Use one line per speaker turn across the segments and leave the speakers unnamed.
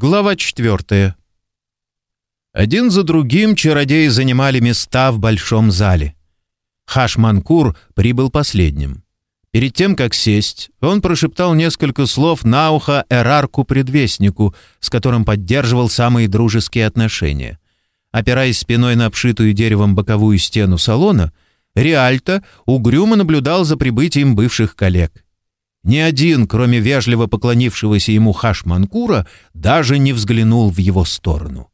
Глава четвертая. Один за другим чародеи занимали места в большом зале. Хашманкур прибыл последним. Перед тем, как сесть, он прошептал несколько слов на ухо Эрарку-предвестнику, с которым поддерживал самые дружеские отношения. Опираясь спиной на обшитую деревом боковую стену салона, Риальто угрюмо наблюдал за прибытием бывших коллег — ни один, кроме вежливо поклонившегося ему Хашманкура, даже не взглянул в его сторону.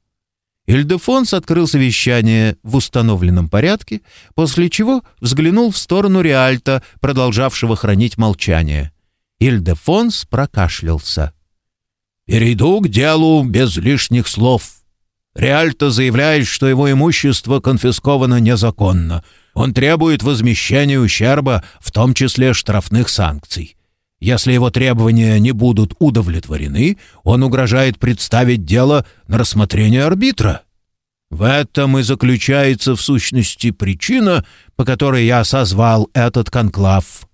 Ильдефонс открыл совещание в установленном порядке, после чего взглянул в сторону Риальта, продолжавшего хранить молчание. Ильдефонс прокашлялся. «Перейду к делу без лишних слов. Риальто заявляет, что его имущество конфисковано незаконно. Он требует возмещения ущерба, в том числе штрафных санкций. Если его требования не будут удовлетворены, он угрожает представить дело на рассмотрение арбитра. В этом и заключается в сущности причина, по которой я созвал этот конклав».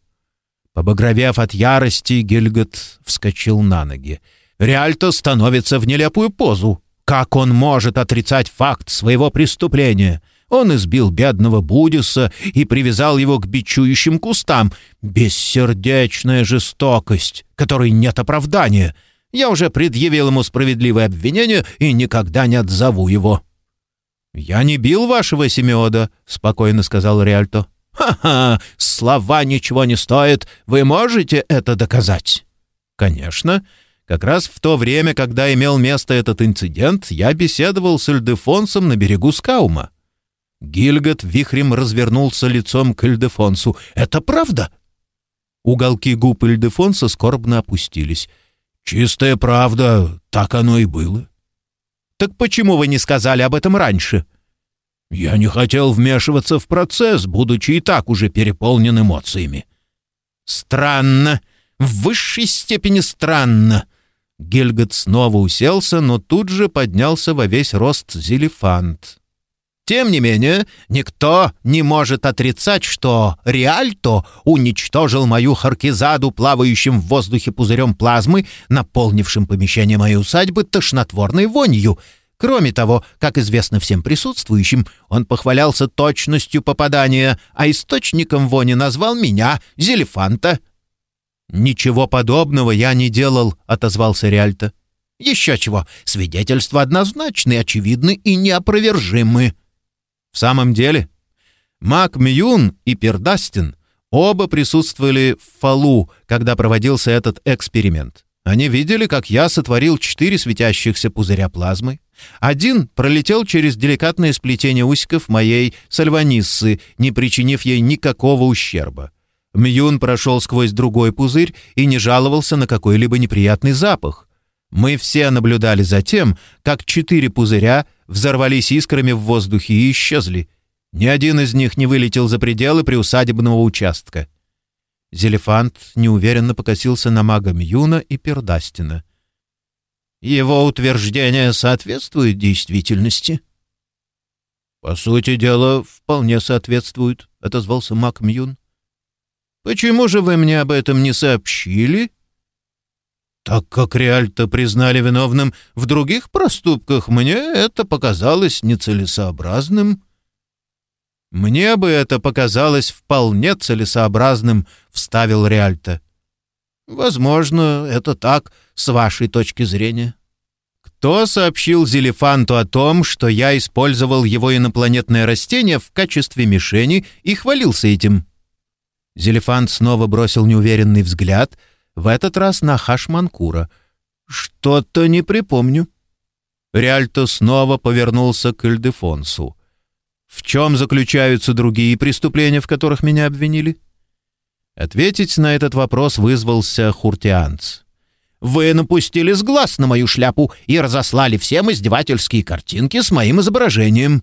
Побагровев от ярости, Гильгот вскочил на ноги. Реальто становится в нелепую позу. Как он может отрицать факт своего преступления? Он избил бедного Будиса и привязал его к бичующим кустам. Бессердечная жестокость, которой нет оправдания. Я уже предъявил ему справедливое обвинение и никогда не отзову его». «Я не бил вашего Семиода», — спокойно сказал Риальто. «Ха-ха! Слова ничего не стоят. Вы можете это доказать?» «Конечно. Как раз в то время, когда имел место этот инцидент, я беседовал с Эльдефонсом на берегу Скаума. Гильгот вихрем развернулся лицом к Эльдефонсу. «Это правда?» Уголки губ Эльдефонса скорбно опустились. «Чистая правда, так оно и было». «Так почему вы не сказали об этом раньше?» «Я не хотел вмешиваться в процесс, будучи и так уже переполнен эмоциями». «Странно, в высшей степени странно». Гильгот снова уселся, но тут же поднялся во весь рост Зелефант. Тем не менее, никто не может отрицать, что Риальто уничтожил мою Харкизаду, плавающим в воздухе пузырем плазмы, наполнившим помещение моей усадьбы тошнотворной вонью. Кроме того, как известно всем присутствующим, он похвалялся точностью попадания, а источником вони назвал меня, Зелефанта. «Ничего подобного я не делал», — отозвался Риальто. «Еще чего, свидетельства однозначны, очевидны и неопровержимы». В самом деле, Мак Мьюн и Пердастин оба присутствовали в Фалу, когда проводился этот эксперимент. Они видели, как я сотворил четыре светящихся пузыря плазмы. Один пролетел через деликатное сплетение усиков моей сальваниссы, не причинив ей никакого ущерба. Мьюн прошел сквозь другой пузырь и не жаловался на какой-либо неприятный запах. Мы все наблюдали за тем, как четыре пузыря взорвались искрами в воздухе и исчезли. Ни один из них не вылетел за пределы приусадебного участка. Зелефант неуверенно покосился на мага Мьюна и Пердастина. «Его утверждение соответствует действительности?» «По сути дела, вполне соответствует», — отозвался маг Мьюн. «Почему же вы мне об этом не сообщили?» Так как Реальто признали виновным в других проступках, мне это показалось нецелесообразным. «Мне бы это показалось вполне целесообразным», — вставил Реальто. «Возможно, это так, с вашей точки зрения». Кто сообщил Зелефанту о том, что я использовал его инопланетное растение в качестве мишени и хвалился этим? Зелефант снова бросил неуверенный взгляд — в этот раз на Хашманкура. «Что-то не припомню». Риальто снова повернулся к Эльдефонсу. «В чем заключаются другие преступления, в которых меня обвинили?» Ответить на этот вопрос вызвался Хуртианц. «Вы напустили с глаз на мою шляпу и разослали всем издевательские картинки с моим изображением».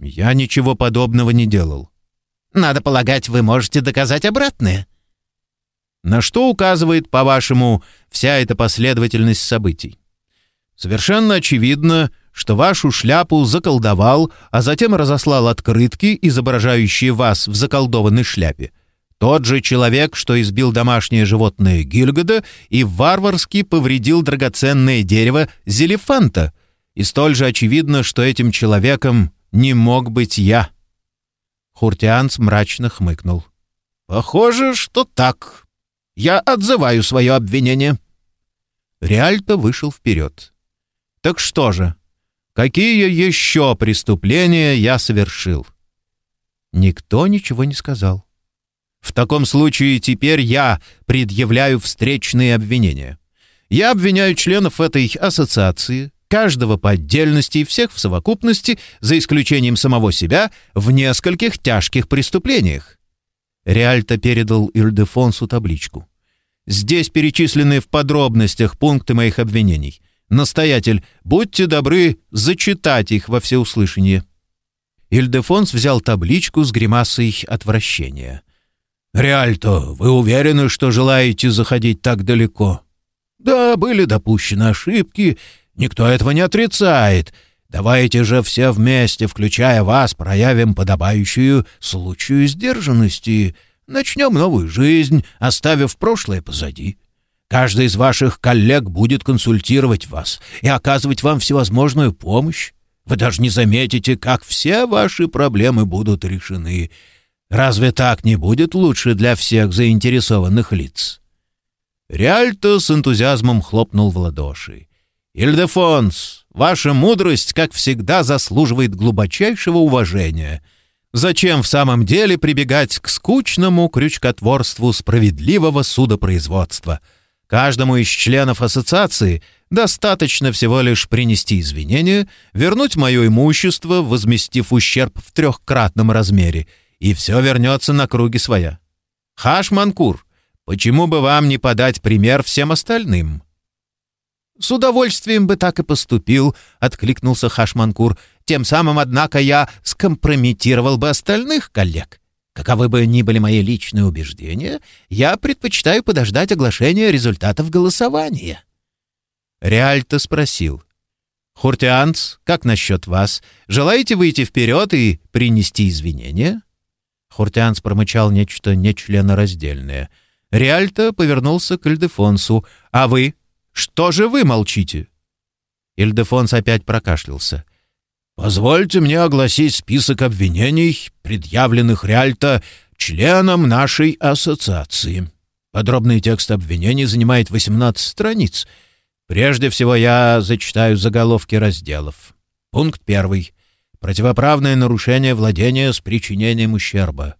«Я ничего подобного не делал». «Надо полагать, вы можете доказать обратное». На что указывает, по-вашему, вся эта последовательность событий? Совершенно очевидно, что вашу шляпу заколдовал, а затем разослал открытки, изображающие вас в заколдованной шляпе. Тот же человек, что избил домашнее животное Гильгода и варварски повредил драгоценное дерево Зелефанта. И столь же очевидно, что этим человеком не мог быть я. Хуртианц мрачно хмыкнул. «Похоже, что так. Я отзываю свое обвинение». Реальто вышел вперед. «Так что же, какие еще преступления я совершил?» Никто ничего не сказал. В таком случае теперь я предъявляю встречные обвинения. Я обвиняю членов этой ассоциации, каждого по отдельности и всех в совокупности, за исключением самого себя, в нескольких тяжких преступлениях. Реальто передал Ильдефонсу табличку. Здесь перечислены в подробностях пункты моих обвинений. Настоятель, будьте добры зачитать их во всеуслышание. Ильдефонс взял табличку с гримасой отвращения — «Реальто, вы уверены, что желаете заходить так далеко?» «Да, были допущены ошибки. Никто этого не отрицает. Давайте же все вместе, включая вас, проявим подобающую случаю сдержанности. Начнем новую жизнь, оставив прошлое позади. Каждый из ваших коллег будет консультировать вас и оказывать вам всевозможную помощь. Вы даже не заметите, как все ваши проблемы будут решены». Разве так не будет лучше для всех заинтересованных лиц?» Реальто с энтузиазмом хлопнул в ладоши. «Ильдефонс, ваша мудрость, как всегда, заслуживает глубочайшего уважения. Зачем в самом деле прибегать к скучному крючкотворству справедливого судопроизводства? Каждому из членов ассоциации достаточно всего лишь принести извинения, вернуть мое имущество, возместив ущерб в трехкратном размере — и все вернется на круги своя. Хашманкур, почему бы вам не подать пример всем остальным?» «С удовольствием бы так и поступил», — откликнулся Хашманкур. «Тем самым, однако, я скомпрометировал бы остальных коллег. Каковы бы ни были мои личные убеждения, я предпочитаю подождать оглашения результатов голосования». Реальто спросил. «Хуртианц, как насчет вас? Желаете выйти вперед и принести извинения?» Хуртианс промычал нечто нечленораздельное. Риальто повернулся к Ильдефонсу. «А вы? Что же вы молчите?» Ильдефонс опять прокашлялся. «Позвольте мне огласить список обвинений, предъявленных Риальто членам нашей ассоциации. Подробный текст обвинений занимает 18 страниц. Прежде всего я зачитаю заголовки разделов. Пункт первый. Противоправное нарушение владения с причинением ущерба.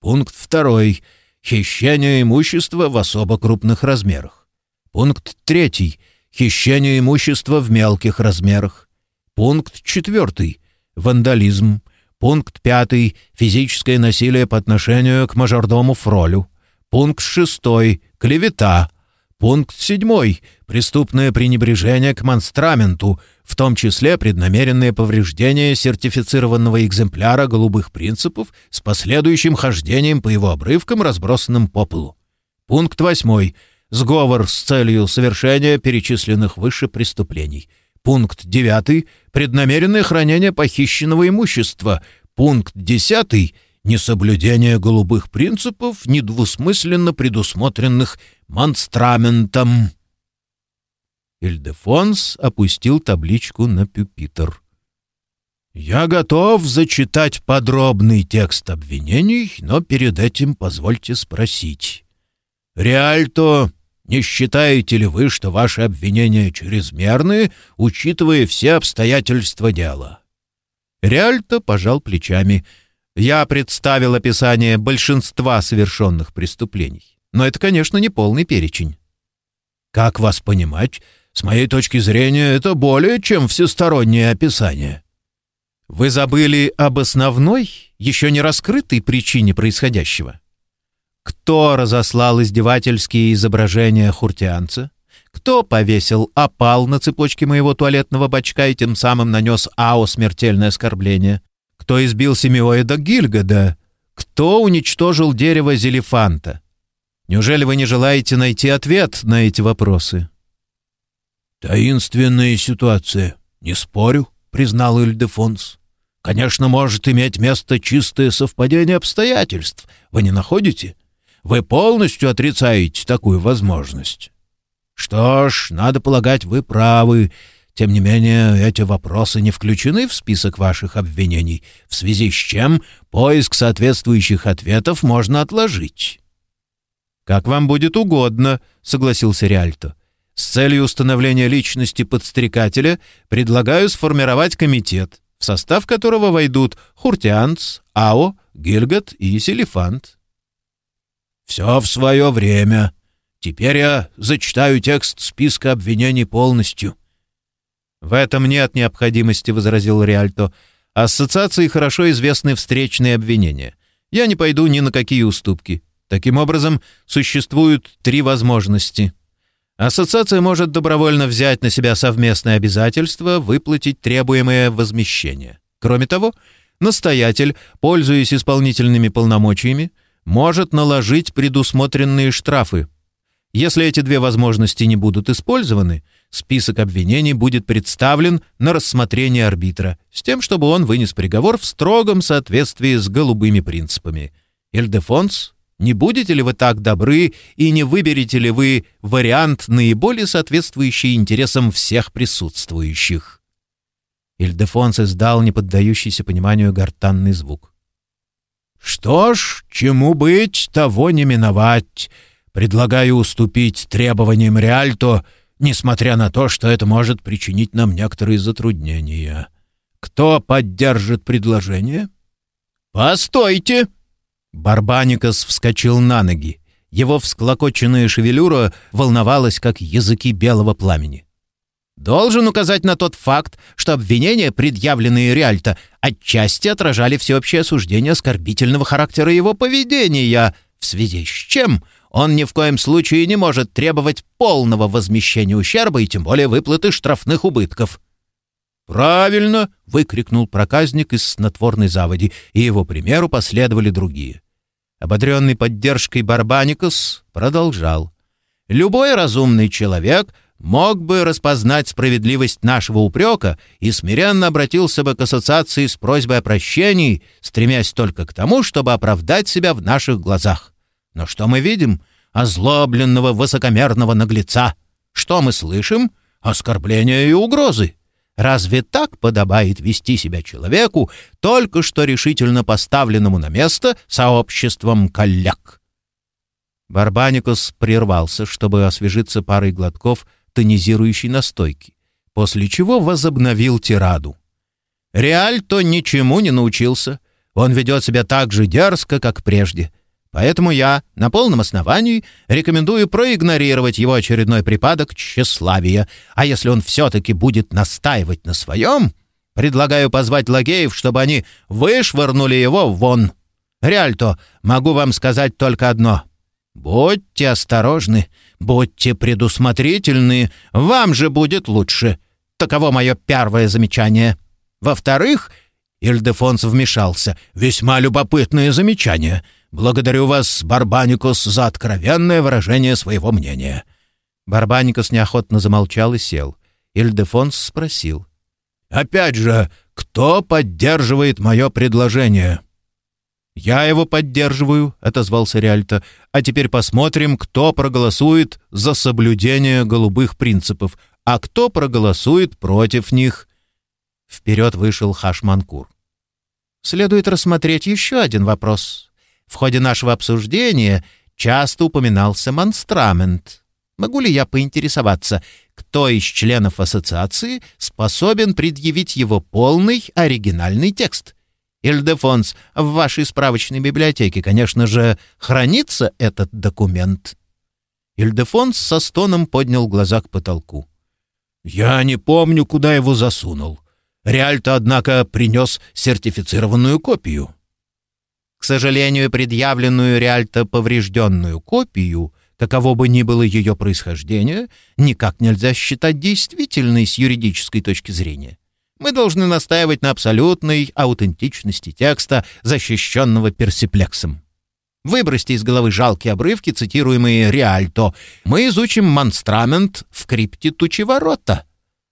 Пункт второй. Хищение имущества в особо крупных размерах. Пункт третий. Хищение имущества в мелких размерах. Пункт четвертый. Вандализм. Пункт пятый. Физическое насилие по отношению к мажордому Фролю. Пункт шестой. Клевета. Пункт седьмой. Преступное пренебрежение к монстраменту, в том числе преднамеренное повреждение сертифицированного экземпляра голубых принципов с последующим хождением по его обрывкам, разбросанным по полу. Пункт восьмой. Сговор с целью совершения перечисленных выше преступлений. Пункт девятый. Преднамеренное хранение похищенного имущества. Пункт десятый несоблюдение голубых принципов, недвусмысленно предусмотренных монстраментом. Ильдефонс опустил табличку на пюпитр. «Я готов зачитать подробный текст обвинений, но перед этим позвольте спросить. Реальто, не считаете ли вы, что ваши обвинения чрезмерны, учитывая все обстоятельства дела?» Реальто пожал плечами — я представил описание большинства совершенных преступлений. Но это, конечно, не полный перечень. Как вас понимать? С моей точки зрения, это более чем всестороннее описание. Вы забыли об основной, еще не раскрытой причине происходящего. Кто разослал издевательские изображения хуртианца? Кто повесил опал на цепочке моего туалетного бачка и тем самым нанес АО смертельное оскорбление? Кто избил Семиоида Гильгода? Кто уничтожил дерево Зелефанта? Неужели вы не желаете найти ответ на эти вопросы?» «Таинственная ситуация, не спорю», — признал Ильдефонс. «Конечно, может иметь место чистое совпадение обстоятельств, вы не находите? Вы полностью отрицаете такую возможность. Что ж, надо полагать, вы правы. Тем не менее, эти вопросы не включены в список ваших обвинений, в связи с чем поиск соответствующих ответов можно отложить. «Как вам будет угодно», — согласился Риальто. «С целью установления личности подстрекателя предлагаю сформировать комитет, в состав которого войдут Хуртианц, Ао, Гильгат и Селифант».
«Все в свое время. Теперь я зачитаю текст списка обвинений полностью».
«В этом нет необходимости», — возразил Риальто. «Ассоциации хорошо известны встречные обвинения. Я не пойду ни на какие уступки. Таким образом, существуют три возможности. Ассоциация может добровольно взять на себя совместное обязательство выплатить требуемое возмещение. Кроме того, настоятель, пользуясь исполнительными полномочиями, может наложить предусмотренные штрафы. Если эти две возможности не будут использованы, список обвинений будет представлен на рассмотрение арбитра, с тем, чтобы он вынес приговор в строгом соответствии с голубыми принципами. Ильдефонс, не будете ли вы так добры и не выберете ли вы вариант, наиболее соответствующий интересам всех присутствующих? Ильдефонс издал неподдающийся пониманию гортанный звук.
«Что ж, чему быть, того не миновать. Предлагаю уступить требованиям Реальто несмотря на то, что это может причинить нам некоторые затруднения. Кто поддержит предложение?
Постойте! Барбаникас вскочил на ноги. Его всклокоченная шевелюра волновалась, как языки белого пламени. Должен указать на тот факт, что обвинения, предъявленные Риальто, отчасти отражали всеобщее осуждение оскорбительного характера его поведения, в связи с чем он ни в коем случае не может требовать полного возмещения ущерба и тем более выплаты штрафных убытков. «Правильно!» — выкрикнул проказник из снотворной заводи, и его примеру последовали другие. Ободренный поддержкой Барбаникус продолжал. «Любой разумный человек мог бы распознать справедливость нашего упрека и смиренно обратился бы к ассоциации с просьбой о прощении, стремясь только к тому, чтобы оправдать себя в наших глазах. Но что мы видим? Озлобленного высокомерного наглеца. Что мы слышим? Оскорбления и угрозы. Разве так подобает вести себя человеку, только что решительно поставленному на место сообществом коллег? Барбаникус прервался, чтобы освежиться парой глотков тонизирующей настойки, после чего возобновил тираду. Реаль-то ничему не научился. Он ведет себя так же дерзко, как прежде. Поэтому я на полном основании рекомендую проигнорировать его очередной припадок тщеславия, а если он все-таки будет настаивать на своем, предлагаю позвать лагеев, чтобы они вышвырнули его вон. Реальто, могу вам сказать только одно. Будьте осторожны, будьте предусмотрительны, вам же будет лучше. Таково мое первое замечание. Во-вторых, Ильдефонс вмешался. «Весьма любопытное замечание. Благодарю вас, Барбаникус, за откровенное выражение своего мнения». Барбаникус неохотно замолчал и сел. Ильдефонс спросил. «Опять же, кто поддерживает мое предложение?» «Я его поддерживаю», — отозвался Риальто. «А теперь посмотрим, кто проголосует за соблюдение голубых принципов, а кто проголосует против них». Вперед вышел Хашманкур. «Следует рассмотреть еще один вопрос», в ходе нашего обсуждения часто упоминался монстрамент. Могу ли я поинтересоваться, кто из членов ассоциации способен предъявить его полный оригинальный текст? Ильдефонс, в вашей справочной библиотеке, конечно же, хранится этот документ. Ильдефонс со стоном поднял глаза к потолку. «Я не помню, куда его засунул. Реальто, однако, принес сертифицированную копию». К сожалению, предъявленную Реальто поврежденную копию, каково бы ни было ее происхождение, никак нельзя считать действительной с юридической точки зрения. Мы должны настаивать на абсолютной аутентичности текста, защищенного персиплексом. Выбросьте из головы жалкие обрывки, цитируемые Реальто. Мы изучим монстрамент в крипте Тучеворота.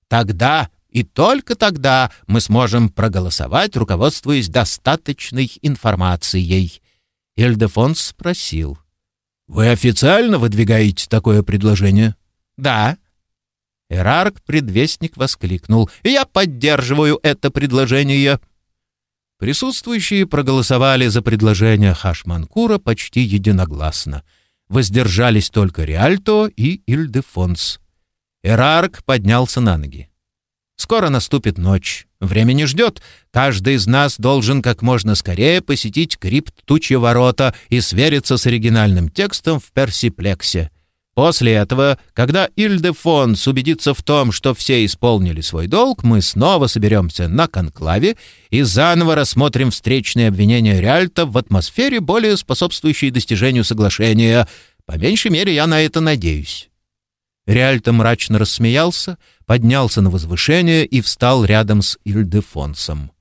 Тогда и только тогда мы сможем проголосовать, руководствуясь достаточной информацией. Эльдефонс спросил.
Вы официально выдвигаете такое предложение?
Да. Эрарк, предвестник, воскликнул. Я поддерживаю это предложение. Присутствующие проголосовали за предложение Хашманкура почти единогласно. Воздержались только Риальто и Ильдефонс. Эрарк поднялся на ноги. Скоро наступит ночь. Время не ждет. Каждый из нас должен как можно скорее посетить крипт Тучьи ворота и свериться с оригинальным текстом в персиплексе. После этого, когда Ильдефонс убедится в том, что все исполнили свой долг, мы снова соберемся на конклаве и заново рассмотрим встречные обвинения Риальта в атмосфере, более способствующей достижению соглашения. По меньшей мере, я на это надеюсь. Риальто мрачно рассмеялся, поднялся на возвышение и встал рядом с Ильдефонсом.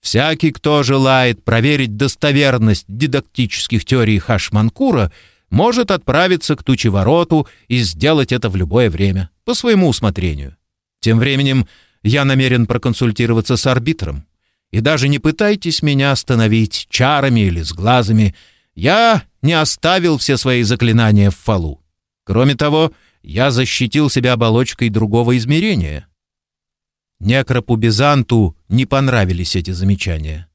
Всякий, кто желает проверить достоверность дидактических теорий Хашманкура, может отправиться к тучевороту и сделать это в любое время, по своему усмотрению. Тем временем я намерен проконсультироваться с арбитром. И даже не пытайтесь меня остановить чарами или с глазами. Я не оставил все свои заклинания в фалу. Кроме того, я защитил себя оболочкой другого измерения. Некропубизанту не понравились эти замечания.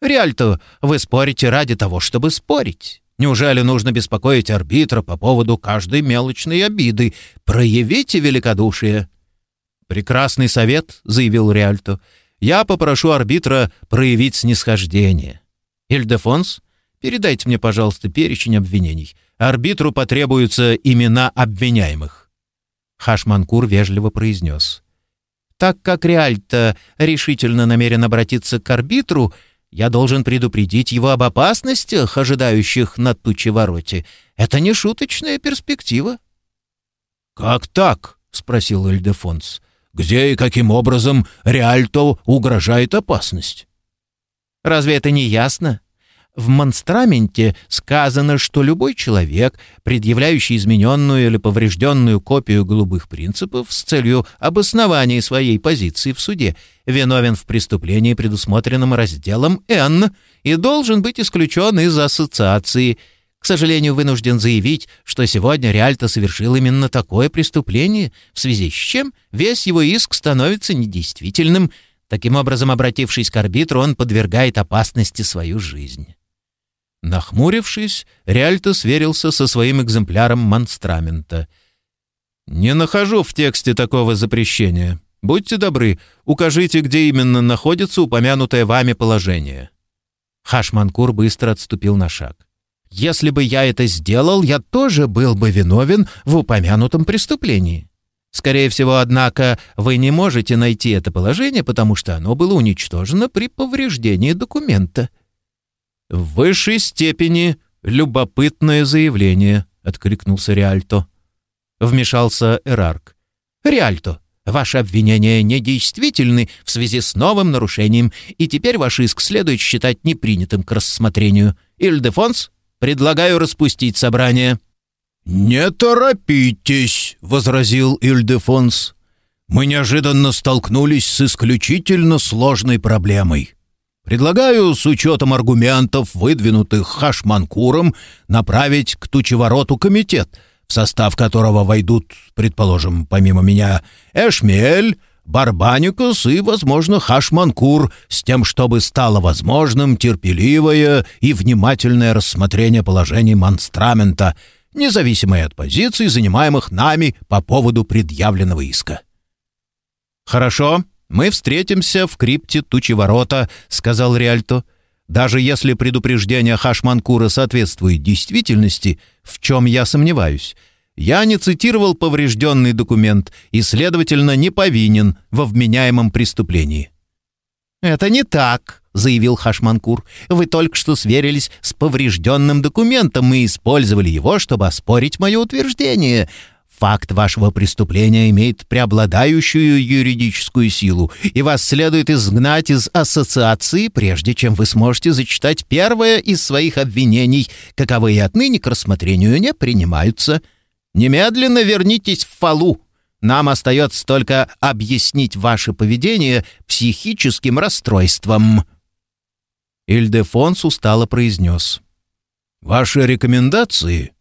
«Реальто, вы спорите ради того, чтобы спорить. Неужели нужно беспокоить арбитра по поводу каждой мелочной обиды? Проявите великодушие». «Прекрасный совет», — заявил Реальто. «Я попрошу арбитра проявить снисхождение. Ильдефонс, передайте мне, пожалуйста, перечень обвинений. Арбитру потребуются имена обвиняемых». Хашманкур вежливо произнес. «Так как Реальто решительно намерен обратиться к арбитру, я должен предупредить его об опасностях, ожидающих на тучевороте. Это не шуточная перспектива».
«Как так?» — спросил Эльдефонс. «Где и каким образом Реальто угрожает опасность?»
«Разве это не ясно? В монстраменте сказано, что любой человек, предъявляющий измененную или поврежденную копию голубых принципов с целью обоснования своей позиции в суде, виновен в преступлении, предусмотренном разделом «Н», и должен быть исключен из ассоциации. К сожалению, вынужден заявить, что сегодня Реальто совершил именно такое преступление, в связи с чем весь его иск становится недействительным. Таким образом, обратившись к арбитру, он подвергает опасности свою жизнь. Нахмурившись, Риальто сверился со своим экземпляром монстрамента. «Не нахожу в тексте такого запрещения. Будьте добры, укажите, где именно находится упомянутое вами положение». Хашманкур быстро отступил на шаг. «Если бы я это сделал, я тоже был бы виновен в упомянутом преступлении. Скорее всего, однако, вы не можете найти это положение, потому что оно было уничтожено при повреждении документа». «В высшей степени любопытное заявление», — откликнулся Риальто. Вмешался Эрарк. «Риальто, ваши обвинения недействительны в связи с новым нарушением, и теперь ваш иск следует считать непринятым к рассмотрению. Ильдефонс, предлагаю распустить собрание».
«Не торопитесь», — возразил Ильдефонс. «Мы неожиданно столкнулись с исключительно сложной проблемой. Предлагаю, с учетом аргументов, выдвинутых Хашманкуром, направить к Тучевороту комитет, в состав которого войдут, предположим, помимо меня, Эшмель, Барбаникус и, возможно, Хашманкур, с тем, чтобы стало возможным терпеливое и внимательное рассмотрение положений монстрамента, независимое от позиций, занимаемых нами по поводу предъявленного иска.
«Хорошо», «Мы встретимся в крипте Тучеворота», — сказал Риальто. «Даже если предупреждение Хашманкура соответствует действительности, в чем я сомневаюсь, я не цитировал поврежденный документ и, следовательно, не повинен во вменяемом преступлении». «Это не так», — заявил Хашманкур. «Вы только что сверились с поврежденным документом и использовали его, чтобы оспорить мое утверждение. Факт вашего преступления имеет преобладающую юридическую силу, и вас следует изгнать из ассоциации, прежде чем вы сможете зачитать первое из своих обвинений, каковые отныне к рассмотрению не принимаются. Немедленно вернитесь в Фалу. Нам остается только объяснить ваше поведение психическим расстройством». Ильдефонс устало произнес.
«Ваши рекомендации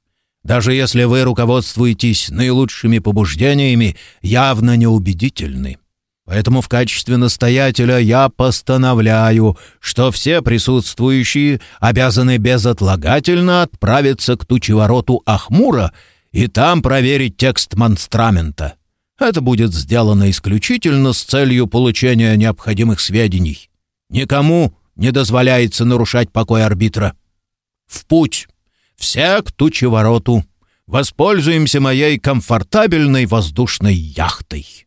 даже если вы руководствуетесь наилучшими побуждениями, явно неубедительны. Поэтому в качестве настоятеля я постановляю, что все присутствующие обязаны безотлагательно отправиться к тучевороту Ахмура и там проверить текст монстрамента. Это будет сделано исключительно с целью получения необходимых сведений. Никому не дозволяется нарушать покой арбитра. В путь! Все к тучевороту! Воспользуемся моей комфортабельной воздушной яхтой!»